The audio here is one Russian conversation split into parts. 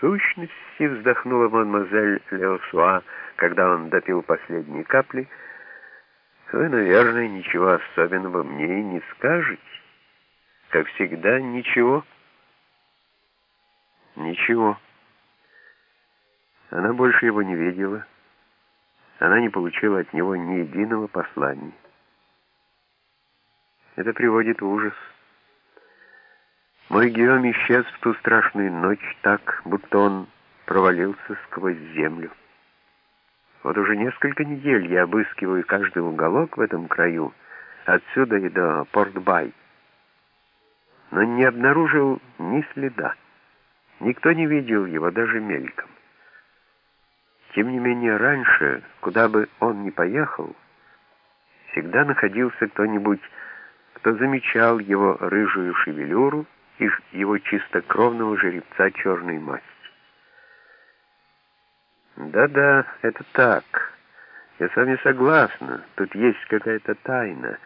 сущности, вздохнула мадемуазель Леосуа, когда он допил последние капли, вы, наверное, ничего особенного мне и не скажете. Как всегда, ничего. Ничего. Она больше его не видела. Она не получила от него ни единого послания. Это приводит в ужас. Мой Гиом исчез в ту страшную ночь так, будто он провалился сквозь землю. Вот уже несколько недель я обыскиваю каждый уголок в этом краю, отсюда и до Порт-Бай, но не обнаружил ни следа. Никто не видел его даже мельком. Тем не менее, раньше, куда бы он ни поехал, всегда находился кто-нибудь, кто замечал его рыжую шевелюру и его чистокровного жеребца черной масти. Да-да, это так. Я с вами согласна. Тут есть какая-то тайна.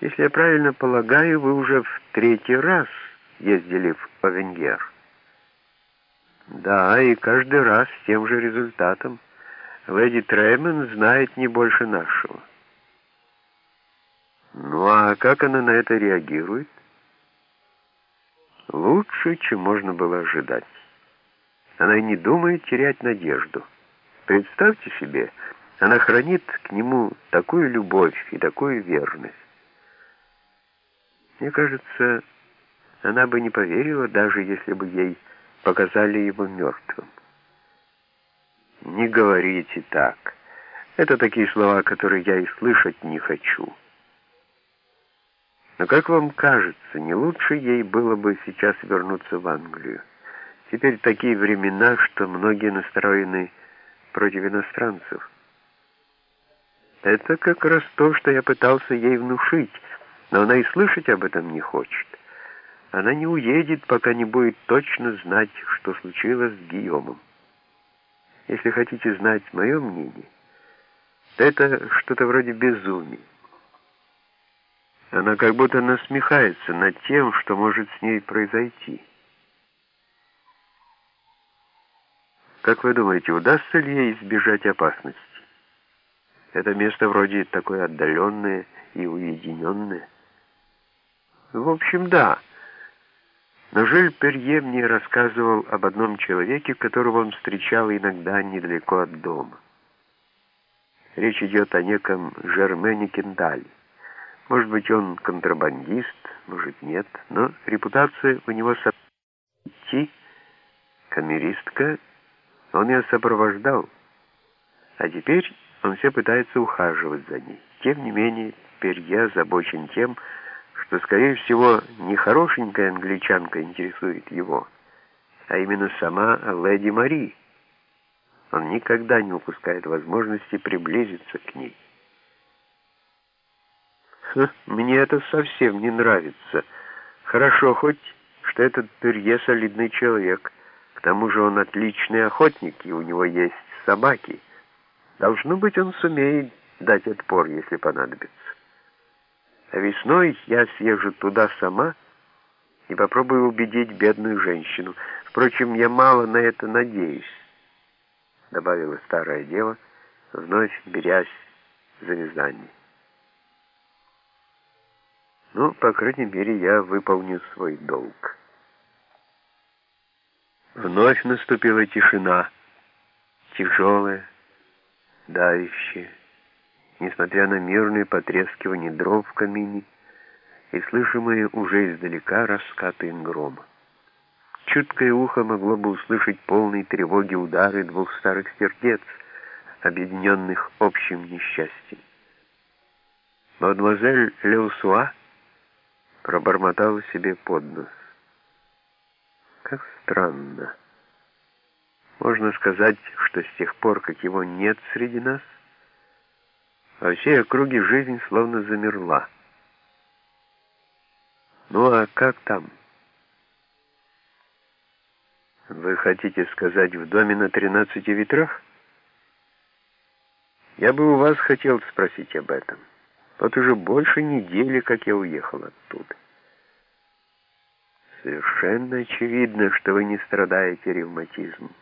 Если я правильно полагаю, вы уже в третий раз ездили в Овенгер. Да, и каждый раз с тем же результатом. Леди Трейман знает не больше нашего. Ну а как она на это реагирует? Лучше, чем можно было ожидать. Она и не думает терять надежду. Представьте себе, она хранит к нему такую любовь и такую верность. Мне кажется, она бы не поверила, даже если бы ей показали его мертвым. «Не говорите так. Это такие слова, которые я и слышать не хочу». Но как вам кажется, не лучше ей было бы сейчас вернуться в Англию? Теперь такие времена, что многие настроены против иностранцев. Это как раз то, что я пытался ей внушить, но она и слышать об этом не хочет. Она не уедет, пока не будет точно знать, что случилось с Гийомом. Если хотите знать мое мнение, то это что-то вроде безумия. Она как будто насмехается над тем, что может с ней произойти. Как вы думаете, удастся ли ей избежать опасности? Это место вроде такое отдаленное и уединенное. В общем, да. Но Жиль Перье мне рассказывал об одном человеке, которого он встречал иногда недалеко от дома. Речь идет о неком Жермене Кендале. Может быть, он контрабандист, может, нет, но репутация у него идти, камеристка, он ее сопровождал, а теперь он все пытается ухаживать за ней. Тем не менее, Перье озабочен тем, что, скорее всего, не хорошенькая англичанка интересует его, а именно сама леди Мари. Он никогда не упускает возможности приблизиться к ней. Ха, мне это совсем не нравится. Хорошо хоть, что этот Перье солидный человек. К тому же он отличный охотник, и у него есть собаки. Должно быть, он сумеет дать отпор, если понадобится. А весной я съезжу туда сама и попробую убедить бедную женщину. Впрочем, я мало на это надеюсь, — добавила старая дева, вновь берясь за вязание. Ну, по крайней мере, я выполню свой долг. Вновь наступила тишина, тяжелая, давящая несмотря на мирное потрескивание дров в камине и слышимые уже издалека раскаты грома. Чуткое ухо могло бы услышать полные тревоги удары двух старых сердец, объединенных общим несчастьем. Мадемуазель Леусуа пробормотала себе под нос. Как странно. Можно сказать, что с тех пор, как его нет среди нас, во всей округе жизнь словно замерла. Ну а как там? Вы хотите сказать в доме на тринадцати ветрах? Я бы у вас хотел спросить об этом. Вот уже больше недели, как я уехал оттуда. Совершенно очевидно, что вы не страдаете ревматизмом.